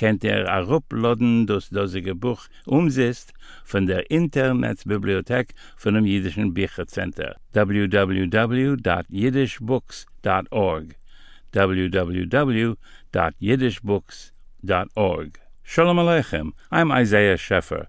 kennt er arupladen das dasige buch umsetzt von der internetbibliothek von dem jidischen bichercenter www.jidishbooks.org www.jidishbooks.org shalom aleichem i'm isaiah scheffer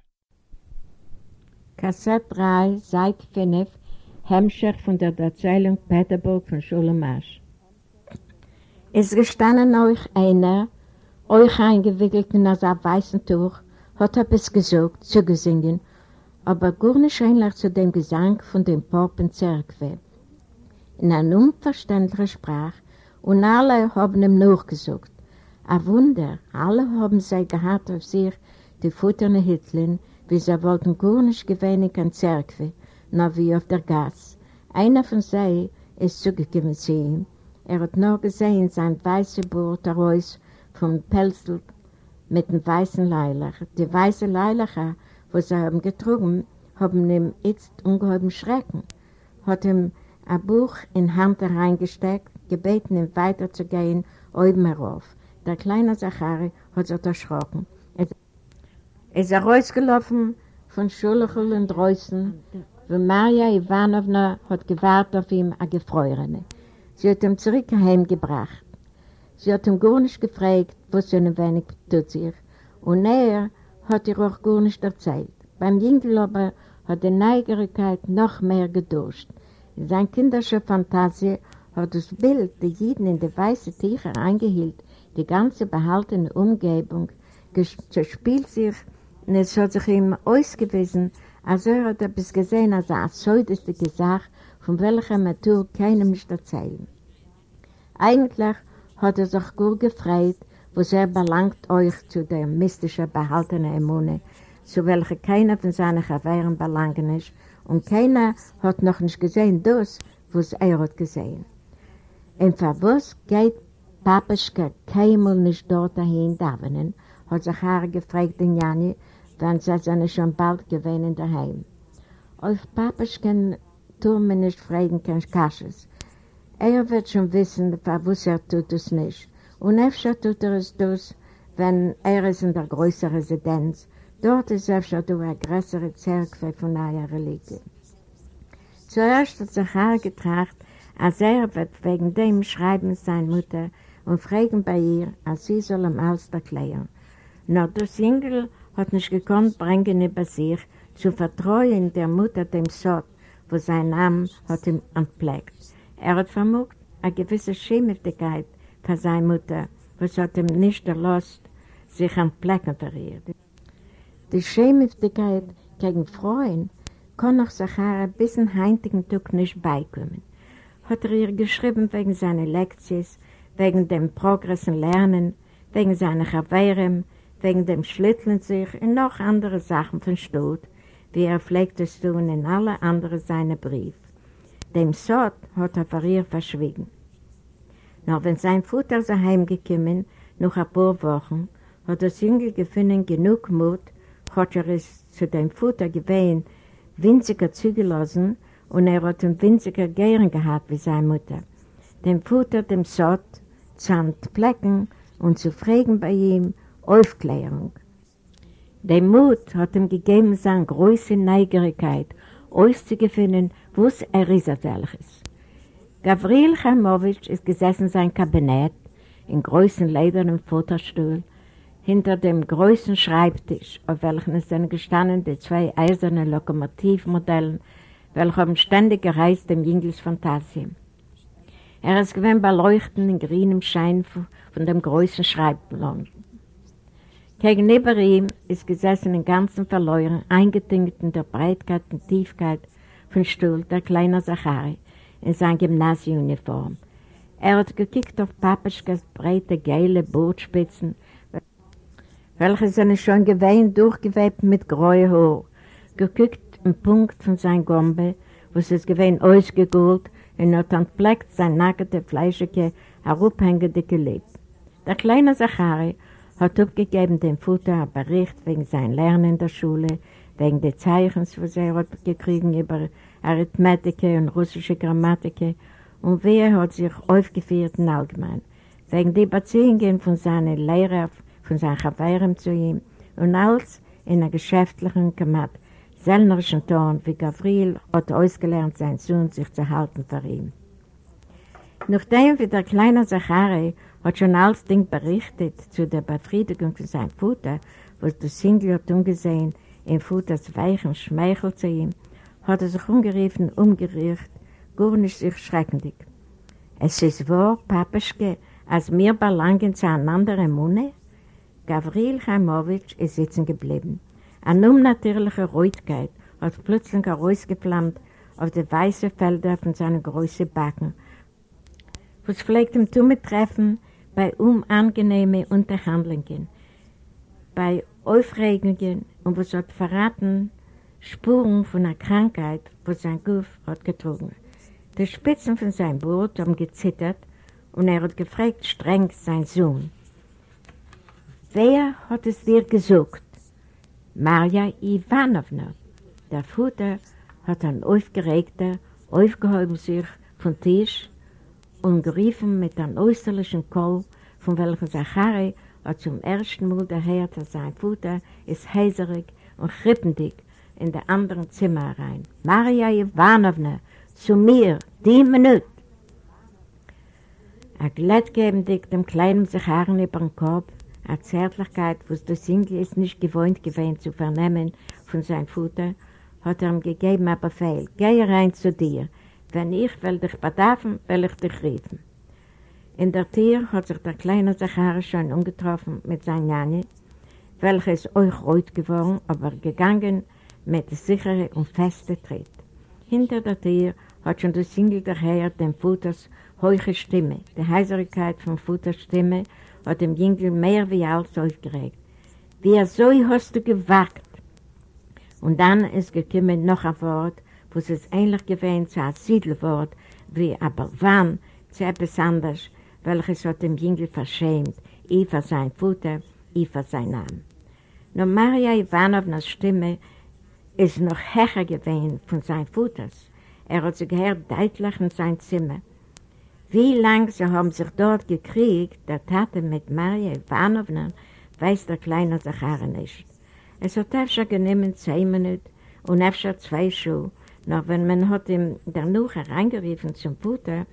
Kassett 3, Seit 5, Hemmscher von der Erzählung Peterburg von Schulemasch. Es gestanden euch einer, euch eingewickelt in das weißen Tuch, hat er bis gesucht, zu gesingen, aber gar nicht ähnlich zu dem Gesang von dem Popenzerkwe. In einer unverständlichen Sprache und alle haben ihm nachgesucht. Ein Wunder, alle haben sie gehabt auf sich, die futterne Hitlin, wie sie wollten gar nicht gewöhnen an Zerkwe, nur wie auf der Gas. Einer von sie ist zugekommen zu ihm. Er hat nur gesehen, sein weißer Bord heraus vom Pelzel mit dem weißen Leilach. Die weiße Leilacher, wo sie haben getrunken, haben ihm jetzt ungeheuben Schrecken. Hat ihm ein Buch in Hand reingesteckt, gebeten, ihm weiterzugehen, oben herauf. Der kleine Zachari hat sich erschrocken. Er ist rausgelaufen von Schulachel und Dreußen, wo Maria Ivanovna hat gewartet auf ihm, eine Gefreurene. Sie hat ihn zurück heimgebracht. Sie hat ihm gar nicht gefragt, was so ein wenig tut sich. Und er hat ihr auch gar nicht erzählt. Beim Jüngel hat die Neugierigkeit noch mehr geduscht. In seiner kinderischen Fantasie hat das Bild der Jeden in die weiße Tücher eingehielt, die ganze behaltene Umgebung, zerspielt sich und es hat sich ihm ausgewiesen, als er hat etwas gesehen, als eine absurdeste Sache, von welcher Natur keinem nicht erzählen. Eigentlich hat er sich gut gefreut, was er belangt euch zu der mystischen behaltenen Immune, zu welcher keiner von seinen Gewehren belangen ist, und keiner hat noch nicht gesehen das, was er hat gesehen. Und für was geht Papaschka keinmal nicht dort dahin davenen, hat sich Harry gefragt in Jani, dann sei seine schon bald gewesen daheim. Auf Papaschken tun wir nicht fragen kein Kasches. Er wird schon wissen, was er tut es nicht. Und öfter tut er es das, wenn er ist in der größeren Residenz. Dort ist öfter durch eine größere Zerkwe von einer Religion. Zuerst hat sich Harry getracht, als er wird wegen dem schreiben seine Mutter und fragen bei ihr, als sie soll ihm alles erklären. Nur das Engel hat nicht gekonnt bringen über sich, zu vertrauen der Mutter dem Sot, wo sein Name hat ihm entpflegt. Er hat vermutet eine gewisse Schämigkeit für seine Mutter, was hat ihm nicht erlaubt, sich entpflegen für ihr. Die Schämigkeit gegen Freuen kann auch Sachara bis in heutigen Tag nicht beikommen. Hat er ihr geschrieben wegen seiner Lektionen, wegen dem Progress im Lernen, wegen seiner Chavirem, wegen dem Schlitteln sich und noch andere Sachen von Stot, wie er pflegt es tun in alle anderen seine Briefe. Dem Sot hat er für ihr verschwiegen. Noch wenn sein Vater so heimgekommen, nach ein paar Wochen, hat das Jüngel gefunden genug Mut, hat er es zu dem Vater gewähnt, winziger zugelassen und er hat ihn winziger gern gehabt wie seine Mutter. Dem Vater, dem Sot, zu entplecken und zu fragen bei ihm, Aufklärung. Der Mut hat ihm gegeben seine große Neugierigkeit, auszugefinden, was er ist als solches. Gavril Chaimowitsch ist gesessen in seinem Kabinett, in großen ledernen Futterstuhl, hinter dem großen Schreibtisch, auf welchem sind gestanden die zwei eisernen Lokomotivmodellen, welche haben ständig gereist im Jüngels Fantasie. Er ist gewinn beleuchtet in grünem Schein von dem größten Schreibplan. Gegenüber ihm ist gesessen im ganzen Verleuren, eingetinkt in der Breitkeit und Tiefkeit von Stuhl der kleine Zachari in seiner Gymnasiumuniform. Er hat gekickt auf Papischkas breite, geile Bootspitzen, welche sind schon gewähnt durchgewebt mit grauem Haar, gekickt im Punkt von seinem Gombe, wo es ist gewähnt ausgegult und hat entpleckt sein nackte, fleischige, herabhängende Gelebt. Der kleine Zachari hat aufgegeben dem Futter einen Bericht wegen sein Lernen in der Schule, wegen der Zeichen, was er hat gekriegt über Arithmetik und russische Grammatik. Und wie er hat sich aufgeführt in allgemein, wegen der Beziehungen von seinen Lehrern, von seinen Chavayren zu ihm und alles in einer geschäftlichen Kamat, sellnerischen Ton, wie Gavril hat ausgelernt, sein Sohn sich zu halten für ihn. Nachdem wie der kleine Zachari hat schon alles Ding berichtet zu der Befriedigung von seinem Futter, was der Single hat umgesehen, in Futters weichen Schmeichel zu ihm, hat er sich umgerufen, umgerührt, gar nicht sich schreckendig. Es ist wahr, Papaschke, als wir belangen zu einem anderen Munde? Gavril Chaimowitsch ist sitzen geblieben. Eine unnatürliche Reutkeit hat plötzlich herausgeflammt auf die weißen Felder von seinen großen Backen. Was pflegt ihm zu treffen, bei unangenehmen Unterhandlungen, bei Aufregungen und was hat verraten, Spuren von einer Krankheit, wo sein Guff hat getrogen. Die Spitzen von seinem Boot haben gezittert und er hat gefragt streng sein Sohn. Wer hat es dir gesucht? Marja Ivanovna. Der Futter hat ein aufgeregter, aufgehoben sich vom Tisch und geriefen mit einem äußerlichen Kohl, von welchem Zachari hat zum ersten Mal gehört, dass sein Futter ist heiserig und krippendig in der anderen Zimmer rein. Maria Ivanovna, zu mir, die Minute. Er glätt geben dich dem kleinen Zachari über den Kopf, eine Zärtlichkeit, was der Single ist nicht gewohnt gewesen zu vernehmen von seinem Futter, hat er ihm gegeben einen Befehl. Geh rein zu dir, wenn ich will dich bedarfen, will ich dich riefen. In der Tür hat sich der kleine Zacharias schon umgetroffen mit seinem Janni, welches euch rot geworden, aber gegangen mit sicheren und festen Tritt. Hinter der Tür hat schon der Single gehört dem Futters hohe Stimme. Die Heiserigkeit von Futters Stimme hat dem Jüngel mehr wie alles aufgeregt. Wie so hast du gewagt? Und dann ist gekommen noch ein Wort, wo es ähnlich gewesen zu einem Siedelwort, wie aber wann zu etwas anderes, welches hat dem Jüngel verschämt, ich für sein Futter, ich für sein Namen. Nur Maria Ivanovnas Stimme ist noch höher gewesen von seinem Futters. Er hat sich gehört deutlich in sein Zimmer. Wie lange sie haben sich dort gekriegt, der Tate mit Maria Ivanovna, weiß der kleine Zachar nicht. Es hat öfter genommen zehn Minuten und öfter zwei Schuhe, noch wenn man hat ihm danach hereingerufen zum Futter,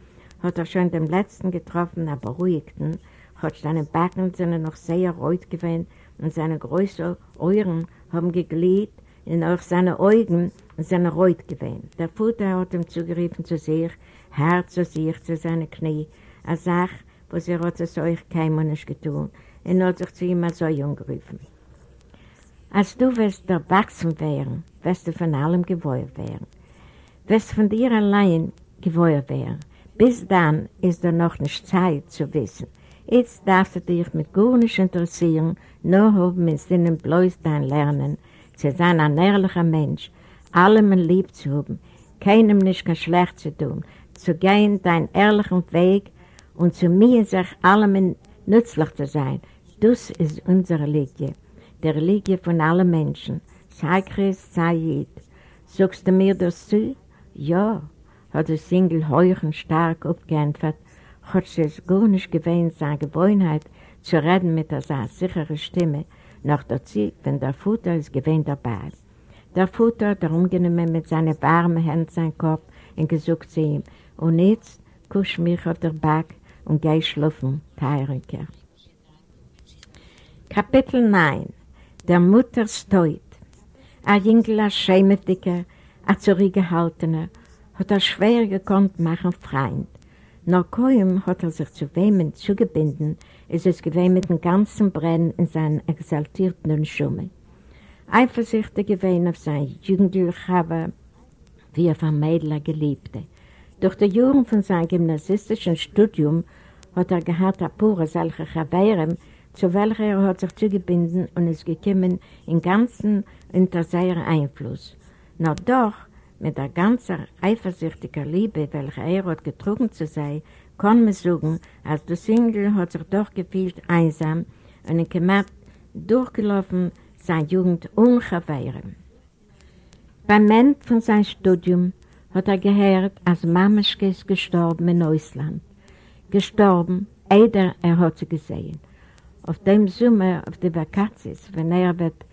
hat er schon den letzten getroffen, aber beruhigten, hat seine Backen sind noch sehr rot gewesen und seine großen Euren haben geglied und auch seine Augen sind rot gewesen. Der Futter hat ihm zugerufen zu sich, Herz zu sich, zu seinen Knie, eine Sache, was er hat es euch kein Mensch getan und hat sich zu ihm so jung gerufen. Als du wirst erwachsen werden, wirst du von allem gewohnt werden wirst von dir allein gewohnt werden. Bis dann ist da noch nicht Zeit zu wissen. Jetzt darfst du dich mit gar nicht interessieren, nur haben in Sinnen bloß dein Lernen, zu sein ein ehrlicher Mensch, allem lieb zu haben, keinem nicht kann schlecht zu tun, zu gehen deinen ehrlichen Weg und zu mir sich allem nützlich zu sein. Das ist unsere Religie, die Religie von allen Menschen. Sei Christ, sei Jid. Sagst du mir das zu? Ja, hat der Single heuch stark aufgeantwortet, hat sie es gar nicht gewöhnt, seine Gewohnheit zu reden mit einer sicheren Stimme, noch dazu, wenn der Futter ist gewöhnt dabei. Der Futter hat herumgenommen mit seinen warmen Händen seinen Kopf und gesagt zu ihm, und jetzt kusch mich auf der Back und geh schlafen, Teiriker. Kapitel 9 Der Mutter steut. Ein Jüngel, ein Schämetiker, ein zurückgehaltener, hat er schwer gekonnt machen Freund. Nach kaum hat er sich zu Wehmen zugebunden, ist es gewesen mit dem ganzen Brennen in seinen exaltierten Schumme. Eifersüchtig gewesen auf sein Jugendliche, wie er von Mädler geliebte. Durch die Jahre von seinem gymnasistischen Studium hat er gehabt ein paar solche Chaveren, zu welcher er hat sich zugebunden und ist gekommen im Ganzen unter seinen Einfluss. Noch doch, mit der ganzen eifersüchtigen Liebe, welche er hat getrunken zu sein, kann man sagen, als der Single hat sich doch gefühlt einsam und in Kemat durchgelaufen seine Jugend ungeweihren. Beim Ende von seinem Studium hat er gehört, als Mameschke ist gestorben in Ausland. Gestorben, eider er hat sie gesehen. Auf dem Sommer, auf die Vakations, wenn er wird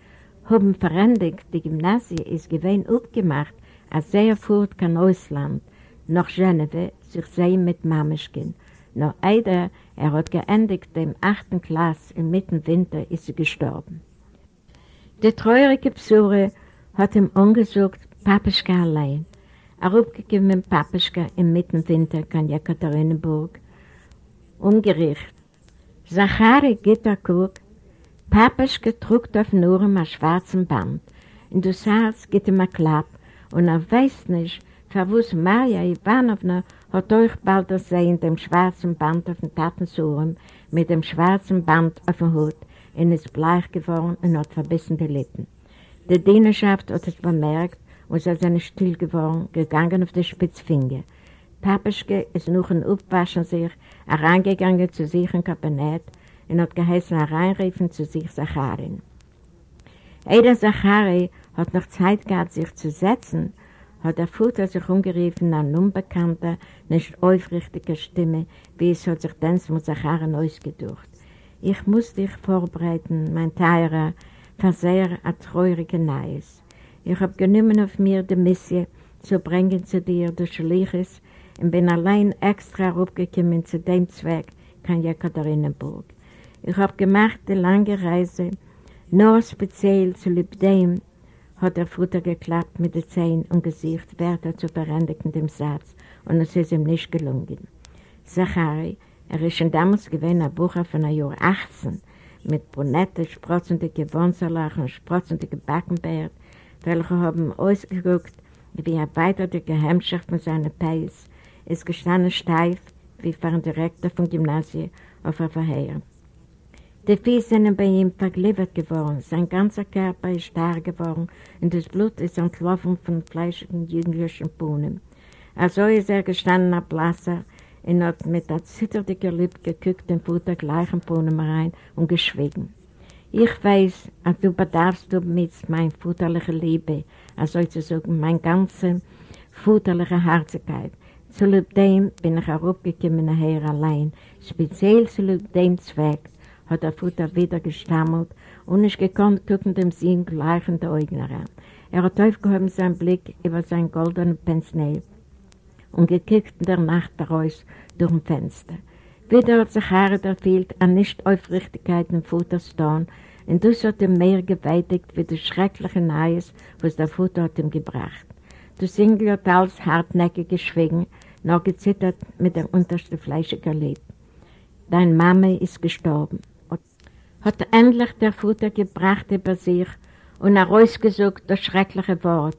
haben verendigt, die Gymnasie ist gewähnt aufgemacht, als er fuhrt kein Ausland, nach Geneve, sich sehen mit Mameschkin. Noch einer, er hat geendigt dem achten Klasse im Mittenwinter, ist sie gestorben. Die treurige Psure hat ihm angesucht, Papischka allein. Er aufgegeben mit Papischka im Mittenwinter kann Jekaterinenburg, umgerichtet. Zachari Gitterkug, Papischka trug auf nur ein schwarzen Band. Und du sahst, geht ihm ein Klapp, und er weiß nicht, verwus Maria Ivanovna hat euch bald gesehen, dem schwarzen Band auf dem Tatensuren, mit dem schwarzen Band auf dem Hut, und ist bleich geworden und hat verbissene Lippen. Die Dienerschaft hat es bemerkt und sie ist still geworden, gegangen auf die Spitzfinger. Papischke ist noch ein Aufwaschen sich, hereingegangen zu sich im Kabinett und hat geheißen hereinriefen zu sich Sacharin. Eder Zachari hat noch Zeit gehabt, sich zu setzen, hat der Futter sich umgerufen an unbekannter, nicht aufrichtiger Stimme, wie es hat sich denn mit Zacharin ausgedurcht. Ich muss dich vorbereiten, mein Teurer, für sehr ein trauriger Neues. Ich habe genommen auf mir die Mission, zu bringen zu dir, du Schliches, und bin allein extra aufgekommen zu dem Zweck, kann Jekaterinenburg. Ich habe gemacht die lange Reise, nur speziell zu dem, hat der Futter geklappt mit den Zähnen und Gesicht Wörter zu berendigen dem Satz und es ist ihm nicht gelungen. Zachari, er ist schon damals gewesen ein Bucher von einem Jahr 18 mit brunette, sprotzende Gewonserlach und sprotzende Backenbärt, welche haben ausgeguckt wie ein weiterer Gehemmschaft von seinen Peis, ist gestanden steif wie für ein Direktor vom Gymnasium auf der Verheer. Die Füße sind bei ihm vergliedert geworden, sein ganzer Körper ist starr geworden und das Blut ist entlaufen von fleischigen jünglichen Bohnen. Also ist er gestanden am Blasser und hat mit der zitterdicken Lippe geguckt den Futter gleichen Bohnen rein und geschwiegen. Ich weiß, dass du bedarfst du mit meiner futterlichen Liebe, also zu sagen, meine ganze futterliche Herzigkeit. Zu dem bin ich herabgekommen nachher allein, speziell zu dem Zweck, hat der Futter wieder gestammelt und nicht gekonnt gucken dem Sinn gleich in die Augen heran. Er hat aufgehoben seinen Blick über sein goldenen Pensnell und gekickt in der Nacht heraus durch ein Fenster. Wieder hat sich Haare erfehlt an Nicht-Aufrichtigkeit im Futterstone und das hat ihm mehr geweitigt wie das schreckliche Neues, was der Futter hat ihm gebracht. Der Single hat alles hartnäckig geschwiegen, noch gezittert mit der untersten fleischigen Lippe. Dein Mama ist gestorben hat endlich der Futter gebracht über sich und herausgesucht das schreckliche Wort,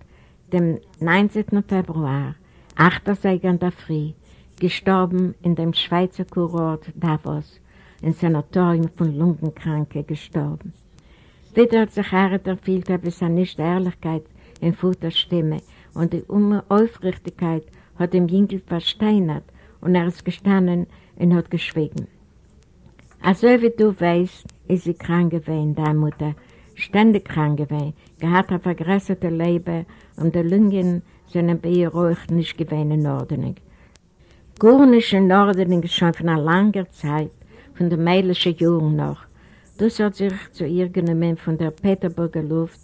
dem 19. Februar, 8. in der Früh, gestorben in dem Schweizer Kurort Davos, im Sanatorium von Lungenkranke gestorben. Wieder hat sich Harriet erfüllt, aber es nicht Ehrlichkeit in Futters Stimme und die Unaufrichtigkeit hat ihm Jüngel versteinert und er ist gestanden und hat geschwiegen. Also wie du weißt, ist sie krank gewesen, deine Mutter, ständig krank gewesen, gehabt ein vergrößertes Leben und die Lungen sind bei ihr ruhig nicht gewesen in Ordnung. Gar nicht in Ordnung schon von einer langen Zeit, von der mädlichen Jahren noch. Das hat sich zu ihr genommen von der Peterburger Luft,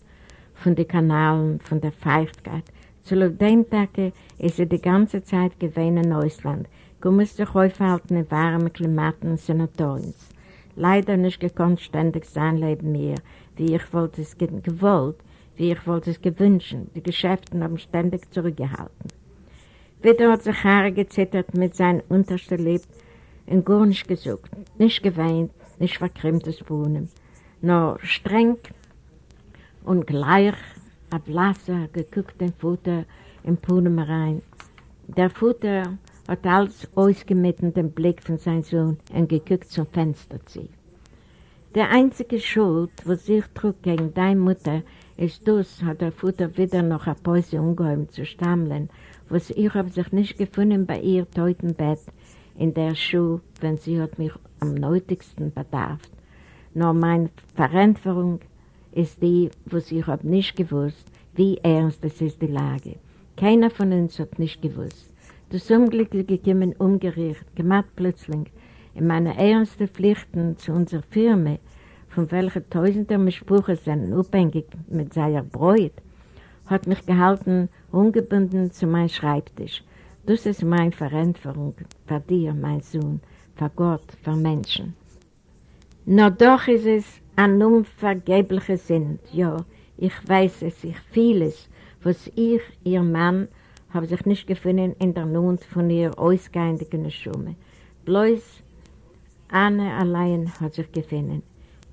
von den Kanalen, von der Feuchtigkeit. Zu dem Tag ist sie die ganze Zeit gewesen in Ausland, gemusst sich aufhalten in warmen Klimaten Sanatoriums leider nicht gekonnt ständig sein Leben mehr, wie ich wollte es gewollt, wie ich wollte es gewünschen. Die Geschäfte haben ständig zurückgehalten. Wieder hat sich Haare gezittert mit seinem untersten Lipp und gar nicht gesucht, nicht geweint, nicht verkrimmtes Bohnen, nur streng und gleich ein blasser, geguckten Futter im Puhnen rein. Der Futter hat alles ausgemitten den Blick von seinem Sohn und geguckt zum Fenster zu. Der einzige Schuld, was sich trug gegen deine Mutter, ist das, hat der Futter wieder noch ein Päuse umgehoben zu stammeln, was ich habe sich nicht gefunden bei ihr Teutenbett in der Schuhe, wenn sie hat mich am nötigsten bedarf. Nur meine Verantwortung ist die, was ich habe nicht gewusst, wie ernst es ist die Lage. Keiner von uns hat nicht gewusst. Das Unglückliche gekommen umgerichtet, gemacht plötzlich, in meine ernsten Pflichten zu unserer Firma, von welcher Tausende Sprüche sind abhängig mit seiner Bräut, hat mich gehalten, ungebunden zu meinem Schreibtisch. Das ist meine Verantwortung für dir, mein Sohn, für Gott, für Menschen. Nur doch ist es ein unvergeblicher Sinn. Ja, ich weiß es, ich fühle es, was ich, ihr Mann, habe sich nicht gefunden in der Not von ihr ausgehenden Schumme. Bloß Anne allein hat sich gefunden.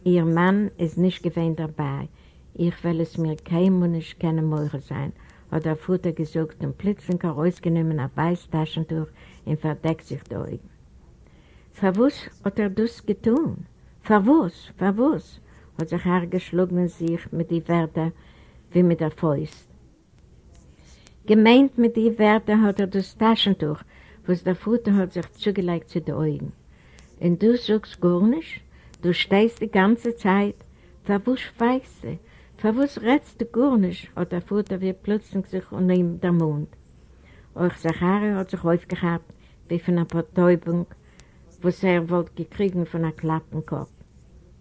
Ihr Mann ist nicht gewesen dabei. Ich will es mir kein Mensch keine Möhre sein, hat der Futter gesagt und plötzlich herausgenommen ein weißes Taschentuch und verdeckt sich die Augen. Verwus hat er das getan? Verwus, verwus, hat sich hergeschlagen sich mit den Wörtern wie mit der Faust. Gemeint mit den Wörtern hat er das Taschentuch, was der Futter hat sich zugelegt zu den Augen. Und du sagst gar nicht, du stehst die ganze Zeit, verwus weißt du, Verwus rätst du gar nicht, hat der Futter wie plötzlich sich und ihm der Mund. Euch Zachari hat sich aufgehabt, wie von einer Betäubung, was er wollte gekriegen von einem Klappenkopf.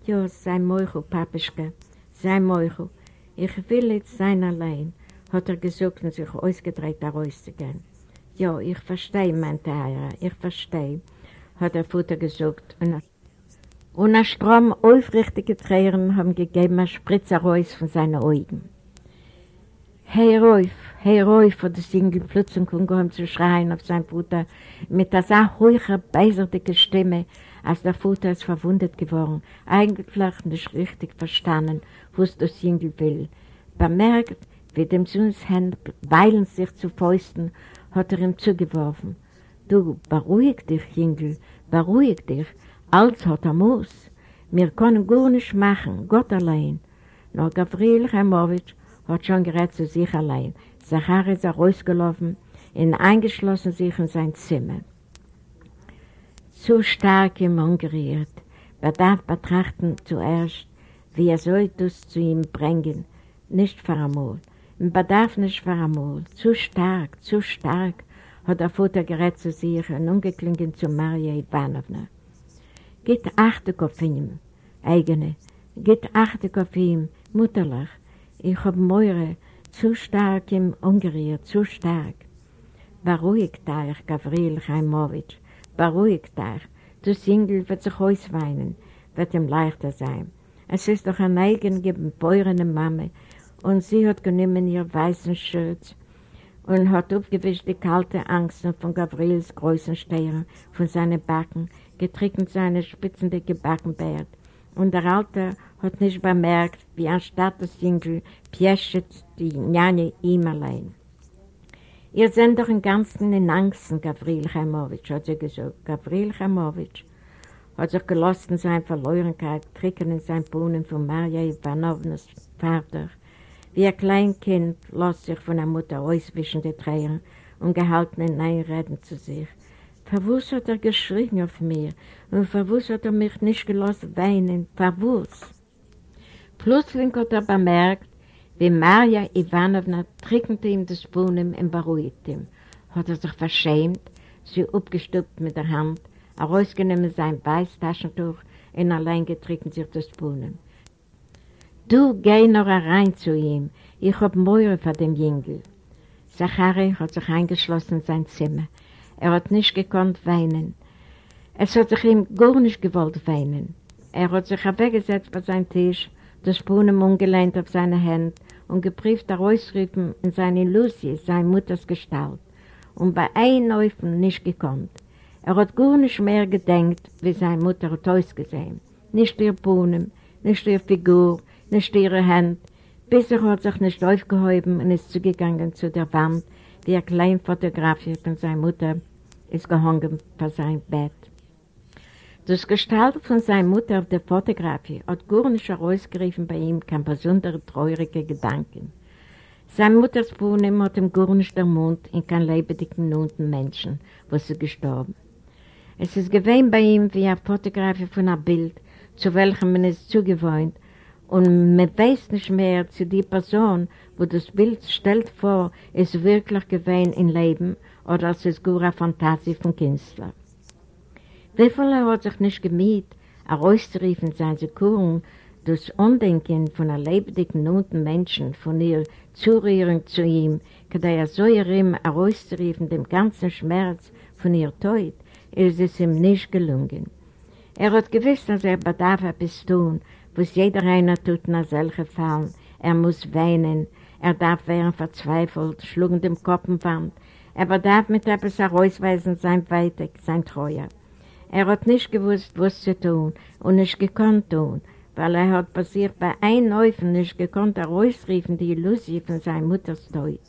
Ja, sei Meuchel, Papischke, sei Meuchel, ich will jetzt sein allein, hat er gesagt und sich ausgedreht, da rauszugehen. Ja, ich verstehe, meinte er, ich verstehe, hat der Futter gesagt und und ein Strom aufrichtige Tränen haben gegeben ein Spritzer raus von seinen Augen. Hey Rolf, hey Rolf, hat das Engel plötzlich umgekommen zu schreien auf seinen Bruder mit einer so hohen, beiserdicken Stimme, als der Vater ist verwundet geworden, eigentlich nicht richtig verstanden, was das Engel will. Bemerkt, wie dem Sohns Hände weilen sich zu Fäusten, hat er ihm zugeworfen. Du, beruhig dich, Jüngel, beruhig dich, alles hat er muss. Wir können gar nicht machen, Gott allein. Nur Gabriel Chaimowitsch hat schon gerät zu sich allein. Zachar ist er rausgelaufen und eingeschlossen sich in sein Zimmer. Zu stark ihm angeriert, bedarf betrachten zuerst, wie er soll das zu ihm bringen, nicht einmal. Man bedarf nicht für einmal, zu stark, zu stark, hat der Vater gerät zu sich und umgeklingen zu Maria Ivanovna. Geht achtig auf ihm, eigene. Geht achtig auf ihm, mutterlich. Ich hab Meure zu stark im Ungeriert, zu stark. Beruhigt euch, Gavril Chaimowitsch, beruhigt euch. Du Singel wird sich ausweinen, wird ihm leichter sein. Es ist doch eine eigene geborene Mama und sie hat genommen ihr weißen Schürz und hat aufgewischt die kalte Angst von Gavrils großen Stehren, von seinen Backen, getrickend seine spitzendicke Backenbart. Und der Alte hat nicht bemerkt, wie anstatt das Jüngel pieschet die Njane ihm allein. Ihr seid doch im Ganzen in Angst, Gavril Chaimowitsch, hat sie gesagt. Gavril Chaimowitsch hat sich gelassen sein Verlorenkeit, tricken in sein Bohnen von Maria Ivanovnas Vater. Wie ein Kleinkind lässt sich von der Mutter auswischen die Tränen und gehalten in Einreden zu sich. Verwus hat er geschrien auf mir und verwus hat er mich nicht gelassen weinen. Verwus. Plötzlich hat er bemerkt, wie Maria Ivanovna trickte ihm das Bohnen und beruhigt ihm. Hat er sich verschämt, sie abgestuppt mit der Hand, herausgenommen sein Weißtaschentuch und allein getrunken sich das Bohnen. Du geh noch rein zu ihm, ich hab Meure vor dem Jüngel. Zachari hat sich eingeschlossen in sein Zimmer. Er hat nicht gekonnt weinen. Es hat sich ihm gar nicht gewollt weinen. Er hat sich weggesetzt bei seinem Tisch, das Brunnen umgelehnt auf seine Hände und geprieft herausriefen in seine Lucy, seine Mutters Gestalt. und bei einem Neufen nicht gekonnt. Er hat gar nicht mehr gedenkt, wie seine Mutter hat ausgesehen. Nicht ihr Bohnen, nicht ihre Figur, nicht ihre Hände, bis er hat sich nicht aufgehoben und ist zugegangen zu der Wand, wie eine kleine Fotografie von seiner Mutter ist gehangen vor seinem Bett. Das Gestalt von seiner Mutter auf der Fotografie hat gar nicht herausgerufen bei ihm kein besondere traurige Gedanken. Seine Mutters Wohnen hat ihm gar nicht der Mund in kein lebendigen unten Menschen, wo sie gestorben. Es ist gewesen bei ihm wie eine Fotografie von einem Bild, zu welchem man ist zugewohnt, und man weiß nicht mehr zu die Person, wo das Bild stellt vor, ist wirklich gewesen im Leben oder es ist nur eine Fantasie von Künstler. Wie viel er hat sich nicht gemüht, herauszuriefen seine Sekuren, das Undenken von einer lebendigen unten Menschen, von ihr Zurührung zu ihm, kann er so ihm herauszuriefen, dem ganzen Schmerz von ihr Tod, ist es ihm nicht gelungen. Er hat gewiss, dass er bedarf etwas tun, was jeder einer tut nach solchen Fällen. Er muss weinen, er darf werden verzweifelt, schlugen dem Kopf im Wand. Er bedarf mit etwas herausweisen sein Weitig, sein Treuer. Er hat nicht gewusst, was zu tun und nicht gekonnt tun, weil er hat passiert bei einem Neufen nicht gekonnt herausriefen die Illusie von seiner Mutters Tod.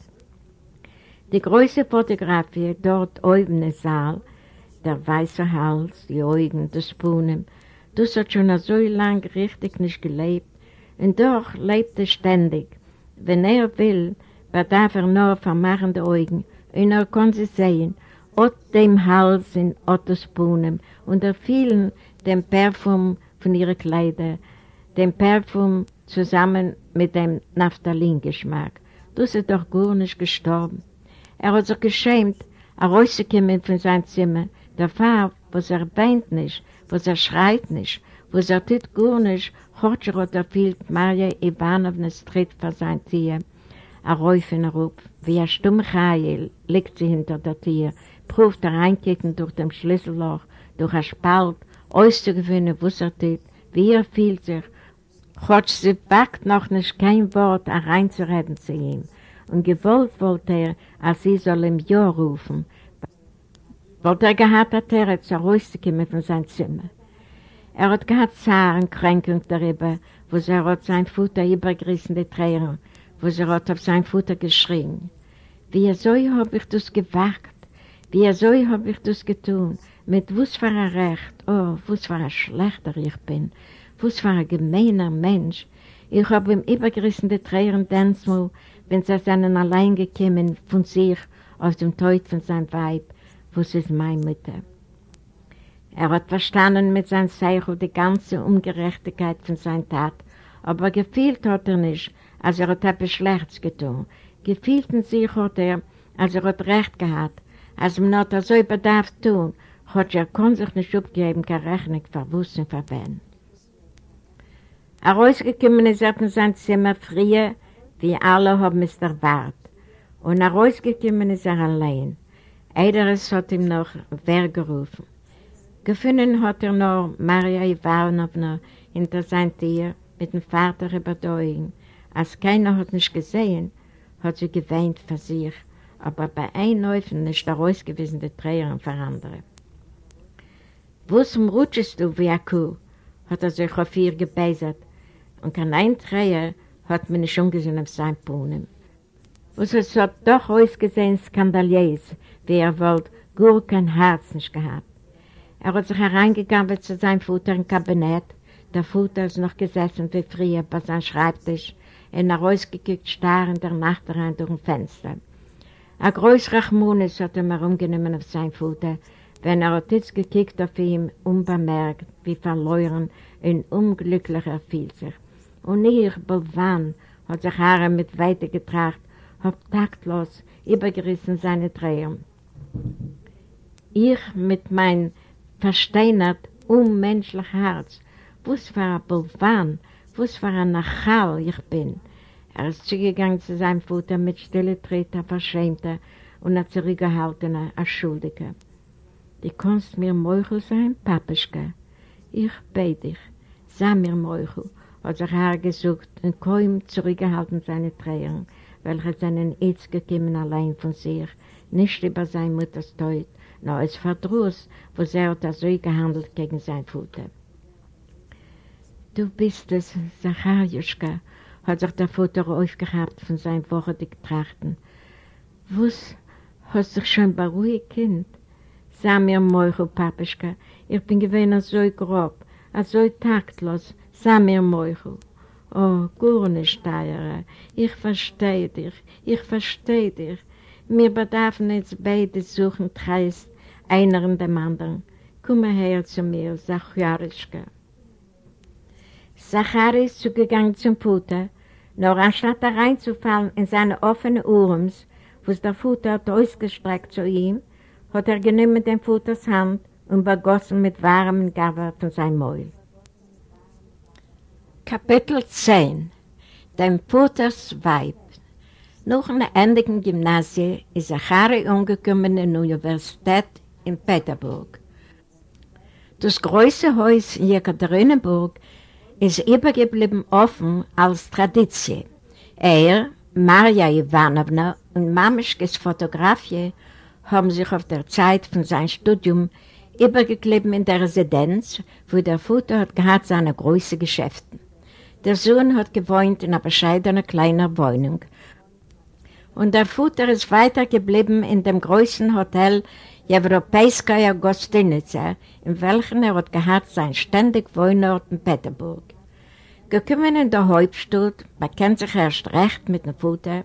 Die große Fotografie dort oben im Saal, der weiße Hals, die Augen, das Spunen, das hat schon so lang richtig nicht gelebt und doch lebt er ständig. Wenn er will, bedarf er nur vermachende Augen und er kann sie sehen, ot dem Hals in Ottos Spunen und er fielen dem Parfum von ihren Kleidern, dem Parfum zusammen mit dem Naphthalin-Geschmack. Das ist doch gar nicht gestorben. Er hat sich geschämt, er rausgekommen von seinem Zimmer, der Farbe, was er weint nicht, was er schreit nicht, was er tut gar nicht, hat er viel Maria Ivanovnas Tritt vor sein Tier, er und er rup, wie ein stumme Chayel liegt sie hinter der Tier, prüft er reinkicken durch dem Schlüsselloch, durch ein Spalt, auszugewinnen, was er tut, wie er fühlt sich, Gott, sie wagt noch nicht kein Wort reinzureden zu ihm. Und gewollt wollte er, als sie soll ihm Ja rufen. Wollte er gehabt, hat er zu rauszukommen von seinem Zimmer. Er hat gehabt Zaren, Kränkung darüber, wo er hat sein Futter übergerissen, die Tränen, wo er hat auf sein Futter geschrien. Wie er so habe ich das gewagt, wie er so habe ich das getan, mit was für ein Recht, oh, was für ein Schlechter ich bin, was war ein gemeiner Mensch. Ich habe ihm übergerissen die Tränen Denzmal, wenn sie seinen allein gekommen von sich aus dem Tod von seinem Weib, was ist meine Mutter. Er hat verstanden mit seinem Zeichel die ganze Ungerechtigkeit von seiner Tat, aber gefühlt hat er nicht, als er hat etwas Schlechtes getan. Gefühlt in sich hat er, als er hat Recht gehabt, als man hat er so bedarf tun, hat er kann sich nicht abgeben, keine Rechnung verwusst und verwenden. Er rausgekommen ist er von seinem Zimmer früher, wie alle haben es erwartet. Und er rausgekommen ist er allein. Eideres hat ihm noch wer gerufen. Gefunden hat er noch Maria Ivanovna hinter sein Tier mit dem Vater überdeugen. Als keiner hat nicht gesehen, hat sie geweint für sich, aber bei einem Läufen nicht der rausgewiesene Tränen für andere. Wosom rutschest du wie eine Kuh? hat er sich auf ihr gebeisert und kein Einträger hat man nicht umgesehen auf sein Pohnen. Und es hat doch ausgesehen skandalös, wie er wollte, gar kein Herz nicht gehabt. Er hat sich hereingegangen zu seinem Futter im Kabinett. Der Futter ist noch gesessen wie früher bei seinem Schreibtisch und er rausgekickt starr in der Nacht rein durch ein Fenster. Ein größerer Chmunis hat ihm herumgenommen auf sein Futter, wenn er hat jetzt gekickt auf ihn, unbemerkt, wie verloren und unglücklicher fühlt sich. Und ich, Bolvan, hat sich Haare mit Weite getracht, hat taktlos übergerissen seine Tränen. Ich mit mein versteinert, unmenschlich Herz, was für ein Bolvan, was für ein Nachal ich bin. Er ist zugegangen zu seinem Futter mit stille Tritt, Verschämter und ein zurückgehaltener, ein Schuldiger. Du kannst mir Meuchel sein, Papischke. Ich bete dich, sag mir Meuchel, hat sich hergesucht und kaum zurückgehalten seine Tränen, welche seinen jetzt gekommen allein von sich, nicht über seine Mutters Tod, nur als Verdruss, wo sie hat so gehandelt gegen seinen Vater. Du bist es, Zacharjuschka, hat sich der Vater aufgehabt von seinem wochendigen Trachten. Was, hast dich schon beruhigt, Kind? Sag mir, Moichu, Papischka, ich bin gewesen so grob, so taktlos. Sag mir, Moichu. Oh, gar nicht, Teiere. Ich verstehe dich, ich verstehe dich. Wir bedarfen jetzt beide suchen, dreist, einer in dem anderen. Komm her zu mir, Zacharischka. Zachari ist zugegangen zum Futter, nur anstatt reinzufallen in seine offenen Urms, wo der Futter hat ausgestreckt zu ihm, hat er genommen den Futters Hand und begossen mit warmem Gabber von seinem Mäul. Kapitel 10 Dem Futters Weib Nach einer endigen Gymnasie ist Zachari umgekommen in der Universität in Peterburg. Das große Haus in Jekaterinenburg ist übergeblieben offen als Tradition. Er, Marja Ivanovna und Mamischkes Fotografie haben sich auf der Zeit von seinem Studium übergeklebt in der Residenz, wo der Vater hat gehabt seine großen Geschäfte. Der Sohn hat gewohnt in einer bescheidenen kleinen Wohnung. Und der Vater ist weitergeblieben in dem großen Hotel Европейская Gostinitsa, in welchem er hat gehabt sein ständig Wohnort in Peterburg. Gekommen in der Hauptstadt, bekennt sich erst recht mit dem Futter,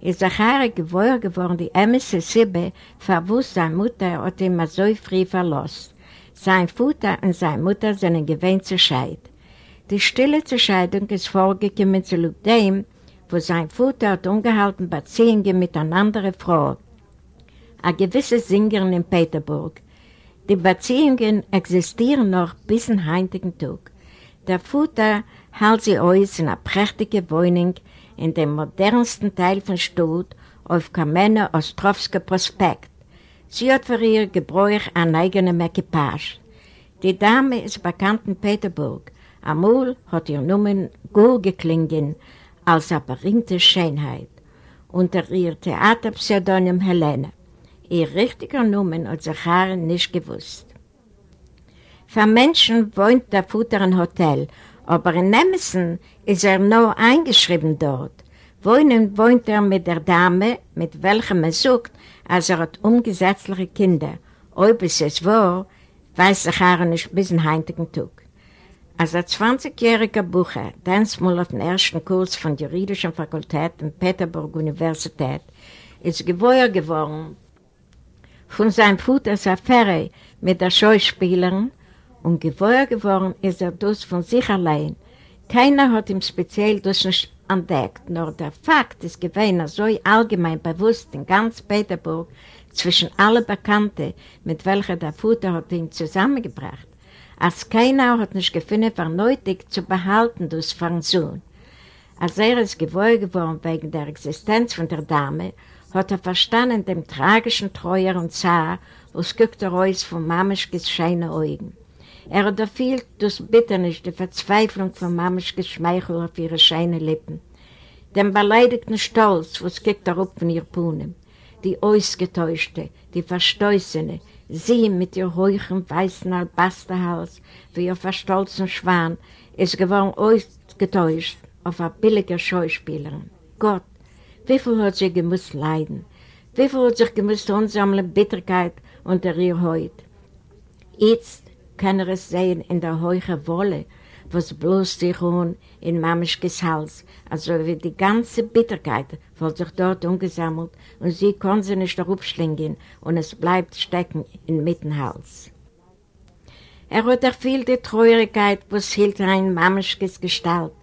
ist Zachari gewohr geworden, die Emisse Sibbe, verwusst seine Mutter hat ihn so früh verlassen. Sein Vater und seine Mutter sind gewähnt zu Scheid. Die stille Zerscheidung ist vorgekommen zu dem, wo sein Vater hat ungehalten Beziehungen mit einer anderen Frau, Eine gewisse Sängerin in Peterburg. Die Beziehungen existieren noch bis in heutigen Tag. Der Vater hält sie aus in einer prächtigen Wohnung in dem modernsten Teil von Stutt auf Kamene Ostrowski Prospekt. Sie hat für ihr Gebräuch eine eigene Equipage. Die Dame ist bekannt in Peterburg. Amul hat ihr Numen gut geklingen als eine berühmte Schönheit. Unter ihr Theaterpseudonym Helene. Ihr richtiger Numen hat Zachar nicht gewusst. Für Menschen wohnt der Futter im Hotel, aber in Nemesen ist er noch eingeschrieben dort. Wohnen wohnt er mit der Dame, mit welchem er sucht, als er hat ungesetzliche Kinder. Ob es es war, weiß Zachar nicht bis in heutigen Tag. Als ein 20-jähriger Bucher, mal auf dem ersten Kurs von der Juridischen Fakultät in Peterburg Universität, ist gewohr geworden von seinem Vaters Affäre mit der Schauspielerin und gewohr geworden ist er das von sich allein. Keiner hat ihm speziell das nicht entdeckt, nur der Fakt ist gewesen so allgemein bewusst in ganz Peterburg zwischen allen Bekannten, mit welcher der Vater hat ihn zusammengebracht, als keiner hat nicht gefunden, war nötig zu behalten das von Sohn. Als er ist gewohr geworden wegen der Existenz von der Dame, hat er verstanden dem tragischen Treuer und Zar, was guckt er aus von Mamischkes scheine Augen. Er hat erfüllt das Bitternis, die Verzweiflung von Mamischkes Schmeichel auf ihre scheine Lippen. Den beleidigten Stolz, was guckt er auf von ihr Puhnen. Die Ausgetäuschte, die Verstoßene, sie mit ihr heuchen weißen Albasterhals, wie ihr verstolzen Schwan, ist geworden ausgetäuscht auf eine billige Schauspielerin. Gott, wie viel hat sie gemusst leiden? Wie viel hat sich gemusst ansammeln Bitterkeit unter ihr Haut? Jetzt kann er es sehen in der hohen Wolle, was bloß sich um in Mamischkes Hals, also wie die ganze Bitterkeit wird sich dort umgesammelt und sie kann sie nicht darauf schlingen und es bleibt stecken in Mittenhals. Er hat erfüllt die Traurigkeit, was hielt rein Mamischkes Gestalt.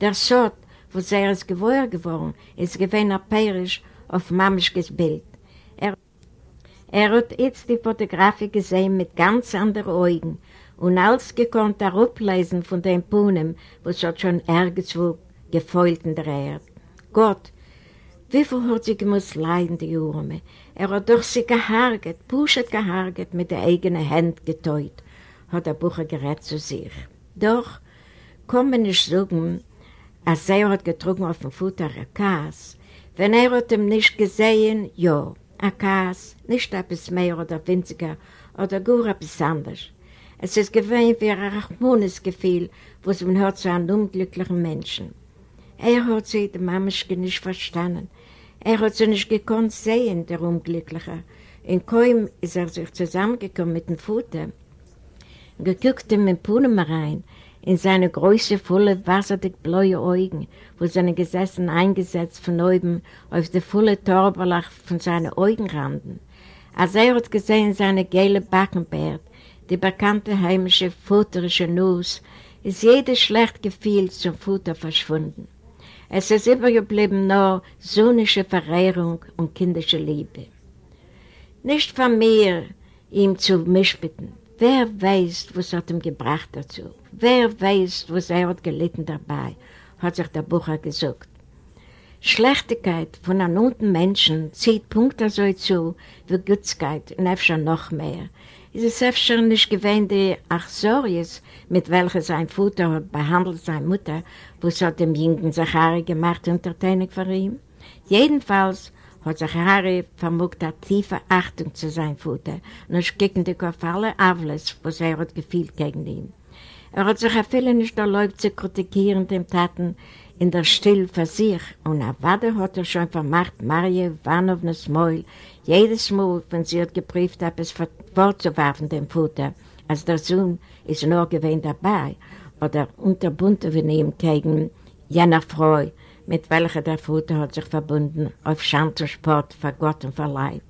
Der Sort, wo er ist gewohr geworden, ist gewesen aperisch auf Mamischkes Bild. Er, er hat jetzt die Fotografie gesehen mit ganz anderen Augen und alles gekonnt er ablesen von den Puhnen, was hat schon irgendwo gefeult in der Erde. Gott, wie viel hat sie gemusst leiden, die Urme? Er hat durch sie geharget, puschet geharget, mit der eigenen Hand geteut, hat der Bucher gerät zu sich. Doch, kann man nicht sagen, als er hat getrunken auf dem Futter Kass. Wenn er hat ihn nicht gesehen, ja, ein Kass, nicht etwas mehr oder winziger oder gar etwas anderes. Es ist gewesen wie ein rachmones Gefühl, was man hört zu einem unglücklichen Menschen. Er hat sie, der Mamischke, nicht verstanden. Er hat sie nicht gekonnt sehen, der Unglückliche. In kaum ist er sich zusammengekommen mit dem Futter, geguckt ihm in Punem rein, in seine große, volle, wasserdick blaue Augen, wo seine gesessen eingesetzt von oben auf die volle Torberlach von seinen Augenranden. Als er hat gesehen seine gelbe Backenbärt, die bekannte heimische futterische Nuss, ist jedes schlecht Gefühl zum Futter verschwunden. Es ist übergeblieben nur sohnische Verehrung und kindische Liebe. Nicht von mir, ihm zu mischbitten. Wer weiß, was hat ihm gebracht dazu? Wer weiß, was er hat gelitten dabei, hat sich der Bucher gesagt. Schlechtigkeit von einem unten Menschen zieht Punkte so zu wie Gutskeit und öfter noch mehr. Es ist öfter nicht gewähnt die Achsories, mit welcher sein Vater hat behandelt seine Mutter, was hat dem jungen Zachari gemacht untertänig für ihn. Jedenfalls hat Zachari vermogt eine tiefe Achtung zu seinem Vater, nicht gegen die alle Avles, was er hat gefühlt gegen ihn. Er hat sich viele nicht erlaubt zu kritikieren dem Taten in der Still für sich und auf Wade hat er schon vermacht Marie Ivanovnas Mäul jedes Mal, wenn sie hat geprüft, hat es vorzuwerfen dem Vater, als der Sohn ist nur gewesen dabei oder unterbunden von ihm gegen jener Frau, mit welcher der Vater hat sich verbunden auf Schanzersport für Gott und für Leid.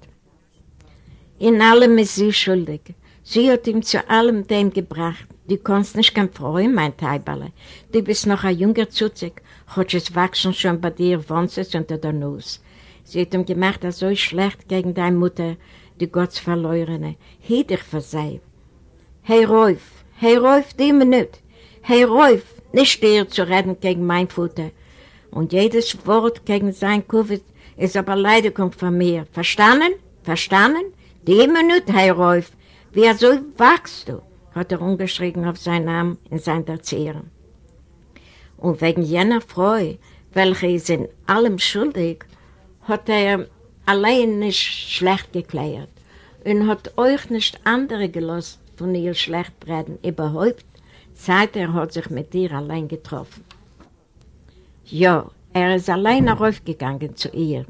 In allem ist sie schuldig. Sie hat ihm zu allem dem gebracht. Du kannst nicht kein freuen, mein Teiberle. Du bist noch ein junger Zuzig, hat es wachsen schon bei dir Wonses unter der Nuss. Sie hat ihm gemacht, er so schlecht gegen deine Mutter, die Gottsverleurene. Hielt dich für sie. Hey Rolf, hey Rolf, die Minute. Hey Rolf, nicht dir zu reden gegen mein Futter und jedes Wort gegen sein Covid ist aber Leidigung von mir. Verstanden? Verstanden? Die Minute, Herr Rolf. Wie so wachst du? Hat er umgeschrieben auf seinen Namen in seiner Erzählung. Und wegen jener Freude, welche ist in allem schuldig, hat er allein nicht schlecht geklärt und hat euch nicht andere gelassen von ihr schlecht reden, überhaupt, seit er hat sich mit dir allein getroffen. Ja, er ist allein raufgegangen zu ihr.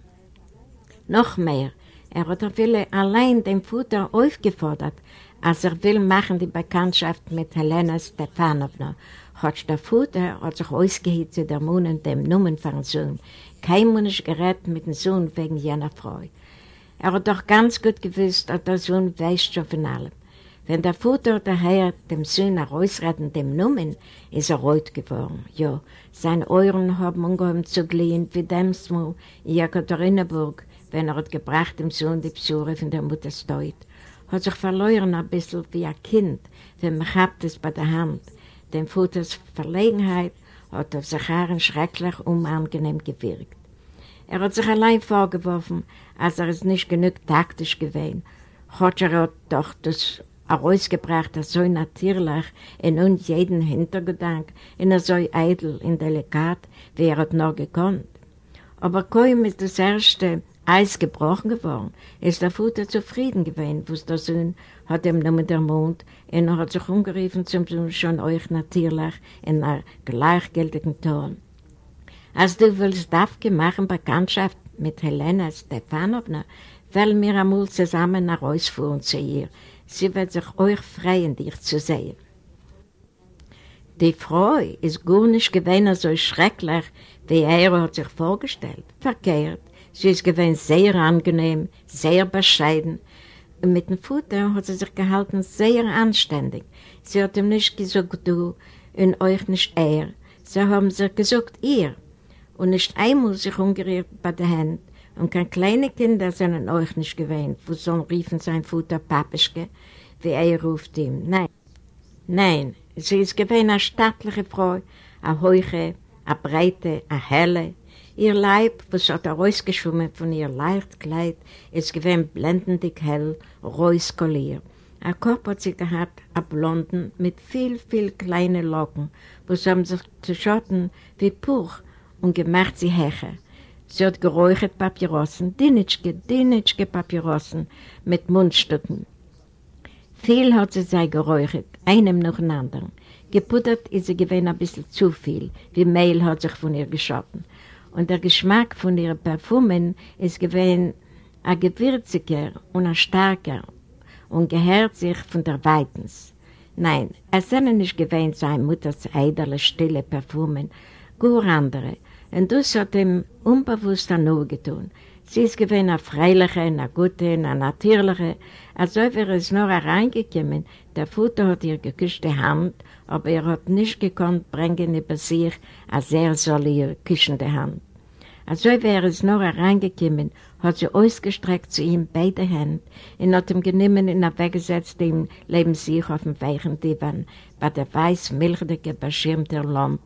Noch mehr, er hat auch viele allein den Futter aufgefordert, als er will machen die Bekanntschaft mit Helena Stefanovna. Hat der Futter hat sich ausgehit zu der Mund und dem Numen von Sohn. Kein Mensch gerät mit dem Sohn wegen jener Frau. Er hat doch ganz gut gewusst, dass der Sohn weiß schon von allem. Wenn der Vater daher dem Sohn herausretten dem Numen, ist er rot geworden. Ja, seine Ohren haben umgehoben zu glühen wie dem Smol in Jekaterinenburg, wenn er hat gebracht dem Sohn die Besuche von der Mutter Steut. Hat sich verloren ein bisschen wie ein Kind, wenn man hat es bei der Hand. Dem Vaters Verlegenheit hat auf Zacharen schrecklich unangenehm gewirkt. Er hat sich allein vorgeworfen, als er es nicht genug taktisch gewesen. Hat er doch das herausgebracht, so natürlich in uns jeden Hintergedank, in so eitel und delikat, wie er hat noch gekonnt. Aber kaum ist das erste Eis gebrochen geworden, ist der Vater zufrieden gewesen, was der Sohn hat ihm nur der Mond und er hat sich umgerufen zum Sohn schon euch natürlich in einer gleichgültigen Ton. Als du willst Dafke machen Bekanntschaft mit Helena Stefanovna, wollen wir einmal zusammen nach Ausfuhren zu ihr, sie wird sich euch freuen, dich zu sehen. Die Frau ist gar nicht gewesen so schrecklich, wie er hat sich vorgestellt. Verkehrt. Sie ist gewesen sehr angenehm, sehr bescheiden. Und mit dem Futter hat sie sich gehalten sehr anständig. Sie hat ihm nicht gesagt, du, und euch nicht er. Sie haben sich gesagt, ihr. Und nicht einmal sich umgerührt bei der Hand. Und keine kleine Kinder sind euch nicht gewesen, wo so riefen sein Futter Papischke, wie er ruft ihm. Nein, nein, sie ist gewesen eine stattliche Frau, eine hohe, eine breite, eine helle. Ihr Leib, was hat er rausgeschwommen von ihr Leichtkleid, ist gewesen blendendig hell, reuskoliert. Ein Kopf hat sie gehabt, ein Blonden, mit viel, viel kleinen Locken, sie haben sich zu schotten wie Puch und gemacht sie Heche. Sie hat geräuchert Papierossen, Dinitschke, Dinitschke Papierossen mit Mundstücken. Viel hat sie sei geräuchert, einem nach dem anderen. Geputtert ist sie gewesen ein bisschen zu viel, wie Mehl hat sich von ihr geschotten. Und der Geschmack von ihren Parfumen ist gewesen ein gewürziger und ein starker und gehört sich von der Weitens. Nein, es sind nicht gewesen seine Mutters eiderle, stille Parfumen, gar andere. Und das hat ihm unbewusst an getan. Sie ist gewesen eine freiliche, eine gute, eine natürliche. Als wäre es nur reingekommen, der Vater hat ihr geküsst die Hand, aber er hat nicht gekonnt bringen über sich, als er soll ihr küssen die Hand. Als wäre es nur reingekommen, hat sie ausgestreckt zu ihm beide Hände und hat ihm genommen und weggesetzt, dem Leben sich auf dem weichen Divan, bei der weiß-milchige, beschirmte Lampe,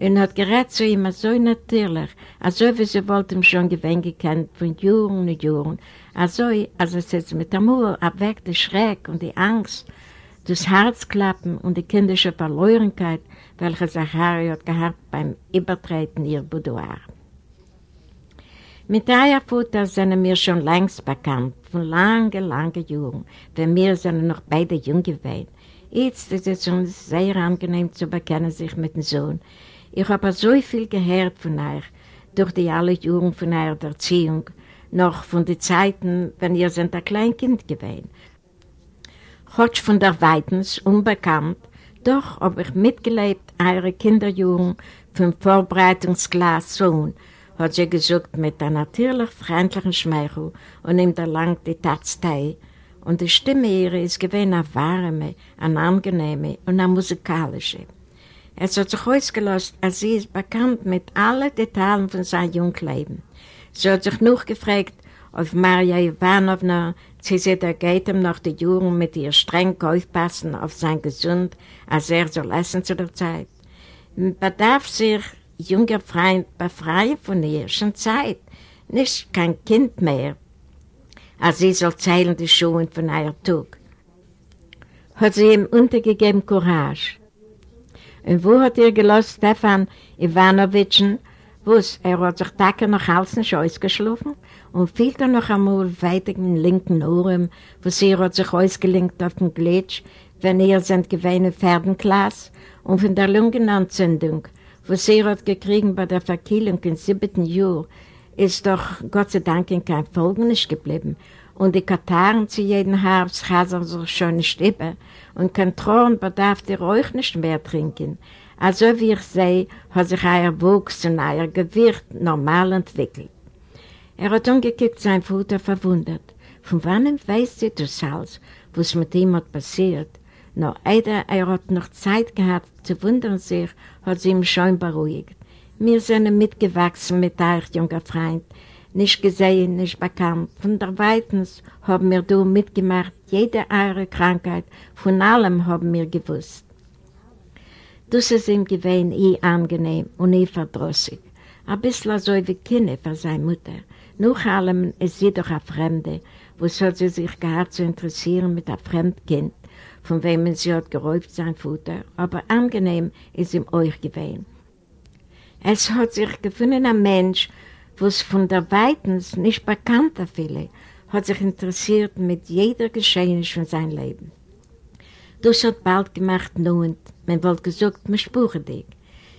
und hat gerät zu ihm so natürlich, als wie sie wollte ihm schon gewinn gekannt von Jahren und Jahren, als als es jetzt mit der Mauer abweckt der Schreck und die Angst, das Herzklappen und die kindische Verlorenkeit, welche Zachari hat gehabt beim Übertreten ihr Boudoir. Mit Eierfutter sind wir schon längst bekannt, von langen, langen Jahren, wenn wir sind noch beide jung gewesen. Jetzt ist es uns sehr angenehm zu bekennen sich mit dem Sohn. Ich habe so viel gehört von euch, durch die alle Jahre von eurer Erziehung, noch von den Zeiten, wenn ihr sind ein Kleinkind gewesen. Hotsch von der Weitens, unbekannt, doch habe ich mitgelebt, eure Kinderjugend vom Vorbereitungsglas Sohn, hat sie gesagt mit einem natürlich freundlichen Schmeichel und ihm erlangt die Tatztei. Und die Stimme ihrer ist gewesen eine warme, eine angenehme und eine musikalische. Es hat sich ausgelöst, als sie ist bekannt mit allen Details von seinem Jungleben. Sie hat sich noch gefragt, auf Maria Ivanovna, sie sieht, er geht ihm nach den Jahren mit ihr streng aufpassen auf sein Gesund, als er soll essen zu der Zeit. Bedarf sich junger Freund befreien von ihr, schon Zeit, nicht kein Kind mehr, als sie soll zählen die Schuhe von ihr Tug. Hat sie ihm untergegeben Courage. Und wo hat ihr gelost Stefan Ivanovitschen, wuss, er hat sich Tage nach Halsen schon ausgeschlafen und fiel er noch einmal weiter den linken Ohren, wo sie hat sich ausgelinkt auf dem Glitsch, wenn er sind gewähne Pferdenklasse und von der Lungenanzündung, was er hat gekriegt bei der Verkehlung im siebten Jahr, ist doch Gott sei Dank in kein Folgen nicht geblieben. Und die Kataren zu jedem Herbst hasern sich schon nicht über. Und Thron bedarf ihr euch nicht mehr trinken. Also wie ich sehe, hat sich euer Wuchs und euer Gewicht normal entwickelt. Er hat umgekickt sein Vater verwundert. Von wann weiß sie das alles, was mit ihm hat passiert? Noch eider, er hat noch Zeit gehabt zu wundern sich, hat sie ihm schon beruhigt. Wir sind mitgewachsen mit euch, junger Freund, nicht gesehen, nicht bekannt. Von der Weitens haben wir du mitgemacht, jede eure Krankheit, von allem haben wir gewusst. Das ist ihm gewesen, eh angenehm und eh verdrossig. Ein bisschen so wie Kinder für seine Mutter. Nach allem ist sie doch eine Fremde, wo soll sie sich gehabt zu interessieren mit einem Fremdkind von wem sie hat geräubt sein Futter, aber angenehm ist ihm euch gewesen. Es hat sich gefunden ein Mensch, was von der Weitens nicht bekannter viele, hat sich interessiert mit jeder Geschehnis von seinem Leben. Das hat bald gemacht nun, man wollte gesagt, man spuche dich.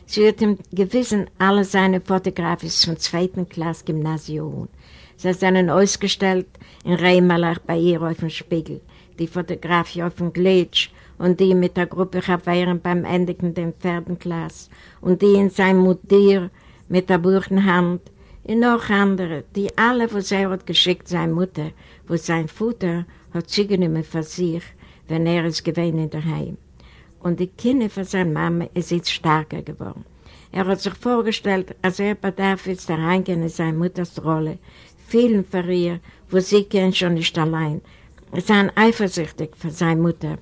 Sie hat ihm gewissen alle seine Fotografien vom zweiten Klasse Gymnasium. Sie sind ausgestellt in Reimalach bei ihr auf dem Spiegel die Fotografie auf dem Glitsch und die mit der Gruppe Chaveren beim Endigen den Pferdenklass und die in sein Mutter mit der Buchenhand und noch andere, die alle, wo sie hat geschickt, seine Mutter, wo sein Vater hat sie genommen für sich, wenn er es gewesen in der Heim. Und die Kinder von seiner Mama ist jetzt stärker geworden. Er hat sich vorgestellt, als er bedarf jetzt der reingehen in seine Mutters Rolle, vielen für ihr, wo sie kennen schon nicht allein, sind eifersüchtig für seine Mutter,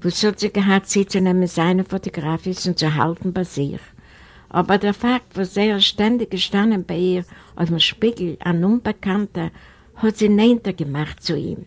wo sie gehabt, sie zu nehmen, seine Fotografien und zu halten bei sich. Aber der Fakt, wo er ständig gestanden bei ihr auf dem Spiegel, ein Unbekannter, hat sie näher gemacht zu ihm.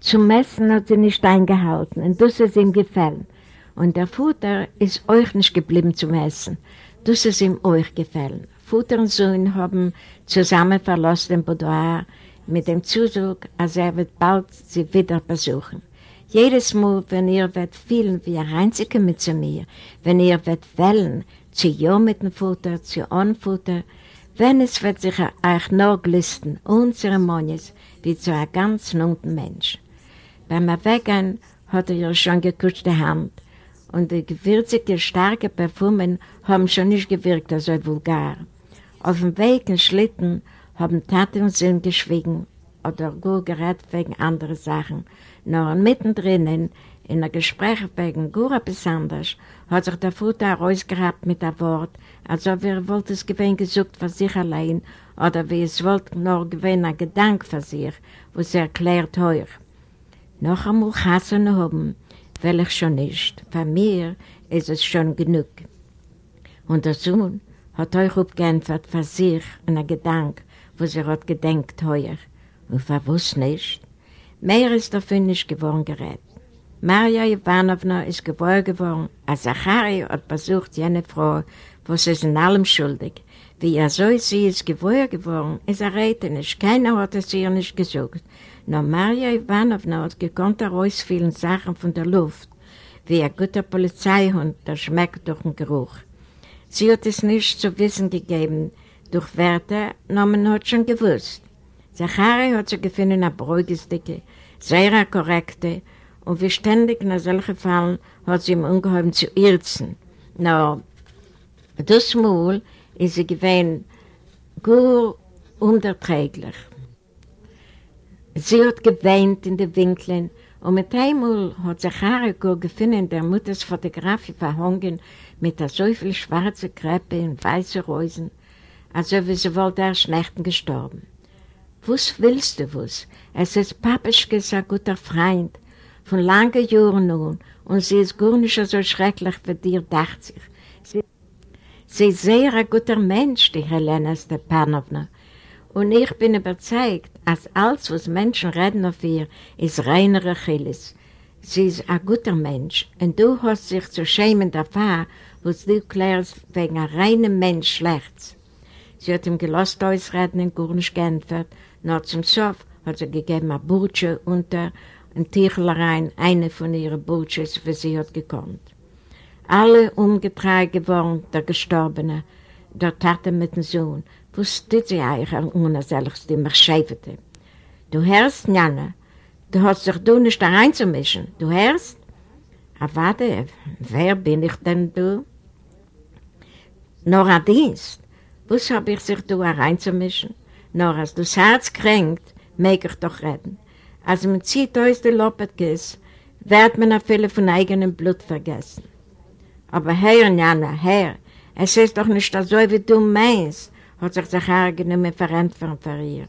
Zum Messen hat sie nicht eingehalten und das ist ihm gefallen. Und der Futter ist euch nicht geblieben zum Essen. Das ist ihm euch gefallen. Vater und Sohn haben zusammen verlassen den Boudoir mit dem Zusug, als er wird bald sie wieder besuchen. Jedes Mal, wenn ihr wird fühlen, wie er reinzukommen zu mir, wenn ihr wird wählen, zu ja mit dem Futter, zu ohne Futter, wenn es wird sich euch noch glisten, unzeremonisch, wie zu einem ganz nunten Mensch. Beim Weggehen hat er ihr schon gekutscht die Hand und die gewürzige, starke Parfumen haben schon nicht gewirkt, so vulgar. Auf dem Weg in Schlitten haben Tate und Sohn geschwiegen oder gut gerät wegen anderer Sachen. Nur mittendrin in der Gespräch wegen Gura besonders hat sich der Futter herausgehabt mit dem Wort, als ob er wollte es gewinn gesucht für sich allein oder wie es wollte nur gewinn ein Gedanke für sich, wo sie erklärt euch. Noch einmal Hassen haben, will ich schon nicht. Für mir ist es schon genug. Und der Sohn hat euch aufgeantwortet für sich einen Gedanke, wo sie hat gedenkt heuer. Und was nicht? Mehr ist dafür nicht geworden gerät. Maria Ivanovna ist geboren geworden, als Zachari hat besucht jene Frau, wo sie ist in allem schuldig. Wie er so sie ist geboren geworden, ist er reden nicht. Keiner hat es ihr nicht gesucht. Nur Maria Ivanovna hat gekonnt herausfielen Sachen von der Luft, wie ein guter Polizeihund, der schmeckt durch den Geruch. Sie hat es nicht zu wissen gegeben, durch Werte, nur man hat schon gewusst. Zachari hat sie gefunden, eine bräugestige, sehr korrekte, und wie ständig nach solchen Fällen hat sie ihm ungeheuer zu irzen. No, das Mal ist sie gewesen gut unterträglich. Sie hat geweint in den Winkeln und mit einmal hat sich Hariko gefunden, der Mutters Fotografie verhungen mit so viel schwarze Kreppe und weiße Reusen, als ob sie wohl der Schnechten gestorben. Was willst du was? Es ist Papischkes ein guter Freund, von langen Jahren nun, und sie ist gar nicht so schrecklich wie dir, dachte sich. Sie, sie ist sehr ein guter Mensch, die Helena Stepanowna, und ich bin überzeugt, als alles, was Menschen reden auf ihr, ist reiner Achilles. Sie ist ein guter Mensch und du hast sich zu schämen davon, was du klärst wegen einem reinen Mensch schlecht. Sie hat ihm gelost ausreden und gar nicht geantwortet, nur zum Sof hat sie gegeben ein Burtsche unter ein Tichlerein, eine von ihren Burtsches, wie sie hat gekonnt. Alle umgetragen geworden, der Gestorbene, der Tate mit dem Sohn, wusste sie eigentlich ohne selbst immer schäfete. Du hörst, Janne, du hast dich du nicht da reinzumischen, du hörst? Aber warte, wer bin ich denn du? Nur ein Dienst, was hab ich sich du reinzumischen? Nur als das Herz kränkt, mag ich doch reden. Als man zieht aus der Loppetkes, wird man auch viele von eigenem Blut vergessen. Aber Herr, Jana, Herr, es ist doch nicht so, wie du meinst, hat sich Zachar genommen verantworten für ihr.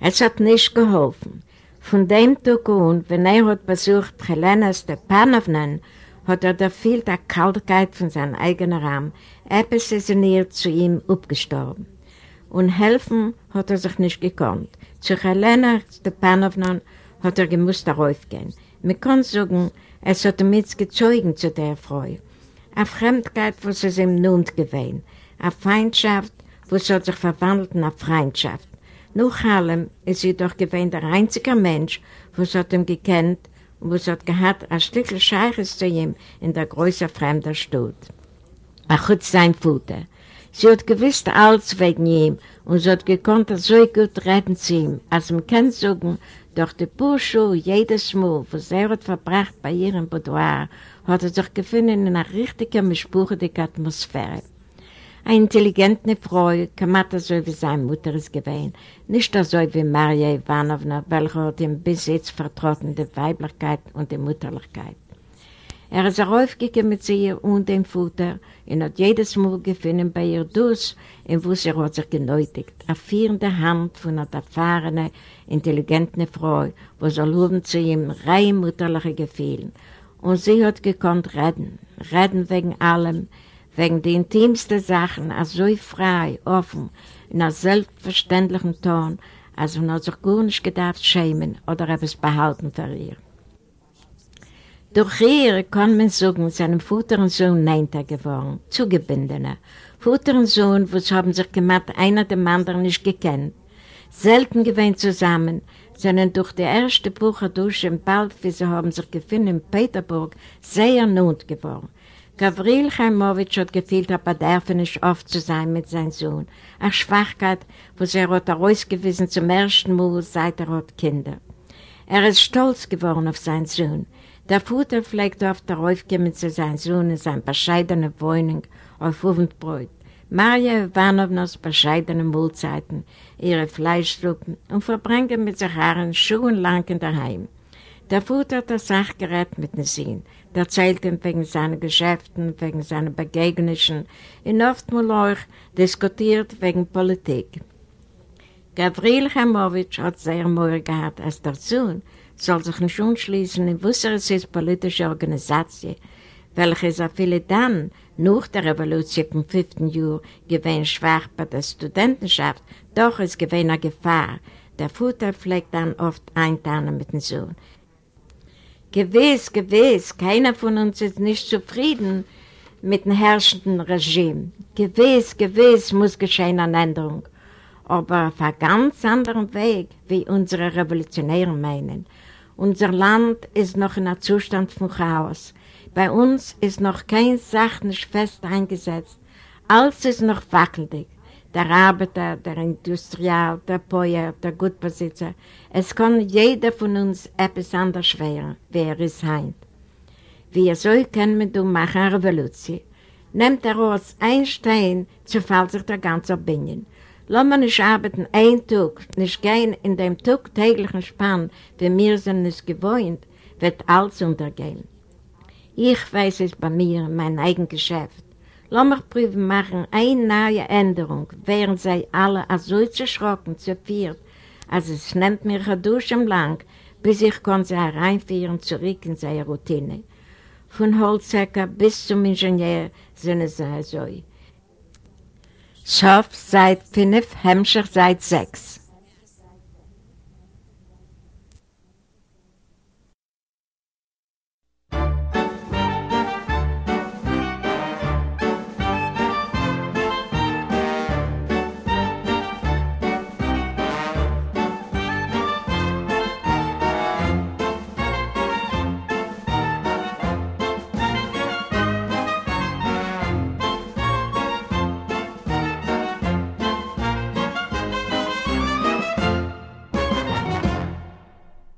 Es hat nicht geholfen. Von dem Tag an, wenn er hat besucht Helena Stepanovna, hat er da viel der Kaltkeit von seinem eigenen Raum, etwas ist in zu ihm abgestorben. Und helfen hat er sich nicht gekonnt. Zu Helena Stepanovna hat er gemusst darauf gehen. Man kann sagen, es hat ihm jetzt gezeugen zu der Freude. Eine Fremdkeit, was es ihm nun gewesen eine Feindschaft, was hat sich verwandelt in eine Freundschaft. Nach allem ist sie doch gewesen der einzige Mensch, was hat ihm gekannt und was hat gehabt, ein Stück Scheiches zu ihm in der größeren fremden Stadt. Er hat sein Futter. Sie hat gewusst alles wegen ihm und sie hat gekonnt so gut reden zu ihm, als man kann sagen, durch die Burschuhe jedes Mal, was er hat verbracht bei ihrem Boudoir, hat er sich gefunden in einer richtigen, mischbuchigen Atmosphäre. Eine intelligente Frau, kamata so wie seine Mutter es gewesen, nicht so wie Maria Ivanovna, welche hat im Besitz vertrotten die Weiblichkeit und die Mutterlichkeit. Er ist aufgegangen mit ihr und dem Futter und hat jedes Mal gefunden bei ihr das, in wo sie hat sich genötigt, eine führende Hand von einer erfahrenen, intelligenten Frau, wo sie loben zu ihm rein mutterliche Gefühle. Und sie hat gekonnt reden, reden wegen allem, wegen den intimsten Sachen, als so frei, offen, in einem selbstverständlichen Ton, als man sich gar nicht gedacht schämen oder etwas behalten ihr. Durch ihr kann man sagen, seinem Vater und Sohn Neinter geworden, zugebundener, Vater und Sohn, was haben sich gemacht, einer dem anderen nicht gekannt. Selten gewöhnt zusammen, sondern durch die erste Buche durch und bald, wie sie haben sich gefunden in Peterburg, sehr not geworden. Gavril Chaimowitsch hat gefühlt, er bedarf nicht oft zu sein mit seinem Sohn. Eine Schwachkeit, wo er hat herausgewiesen zum ersten Mal, seit er hat Kinder. Er ist stolz geworden auf seinen Sohn. Der Vater pflegt oft darauf kommen zu seinem Sohn in seiner bescheidenen Wohnung auf Ofenbrot. Maria Ivanovnas bescheidene Mahlzeiten, ihre Fleischsuppen und verbringen mit sich Haaren schuhenlang in der Heim. Der Vater hat das Sachgerät mit dem Sinn, erzählt ihm wegen seiner Geschäften, wegen seiner Begegnungen und oftmals auch diskutiert wegen Politik. Gavril Chamowitsch hat sehr Mühe gehabt, als der Sohn soll sich nicht umschließen in wusseres politische Organisation, welche er viele dann, nach der Revolution vom 5. Jahr, gewähnt schwach bei der Studentenschaft, doch ist gewähnt eine Gefahr. Der Vater pflegt dann oft eintarnen mit dem Sohn. Gewiss, gewiss, keiner von uns ist nicht zufrieden mit dem herrschenden Regime. Gewiss, gewiss muss geschehen eine Änderung aber auf einem ganz anderen Weg, wie unsere Revolutionäre meinen. Unser Land ist noch in einem Zustand von Chaos. Bei uns ist noch kein Sach nicht fest eingesetzt. Alles ist noch wackelig. Der Arbeiter, der Industrial, der Bäuer, der Gutbesitzer. Es kann jeder von uns etwas anders werden, wer es heint. Wie soll können wir machen eine Revolution? Nehmt er aus ein Stein, zu fällt sich der ganze Binnen. Lass man nicht arbeiten ein Tag, nicht gehen in dem tagtäglichen Spann, wie wir sind es gewohnt, wird alles untergehen. Ich weiß es bei mir, mein eigenes Geschäft. Lass mich prüfen machen eine neue Änderung, während sie alle so zerschrocken viert, als es nimmt mir eine Dusche lang, bis ich kann sie hereinführen zurück in seine Routine. Von Holzhecker bis zum Ingenieur sind es so. Schaf seit 5, Hemmscher seit 6.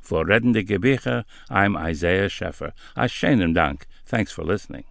For Reddende Gebiche, I'm Isaiah Scheffer. A schönen Dank. Thanks for listening.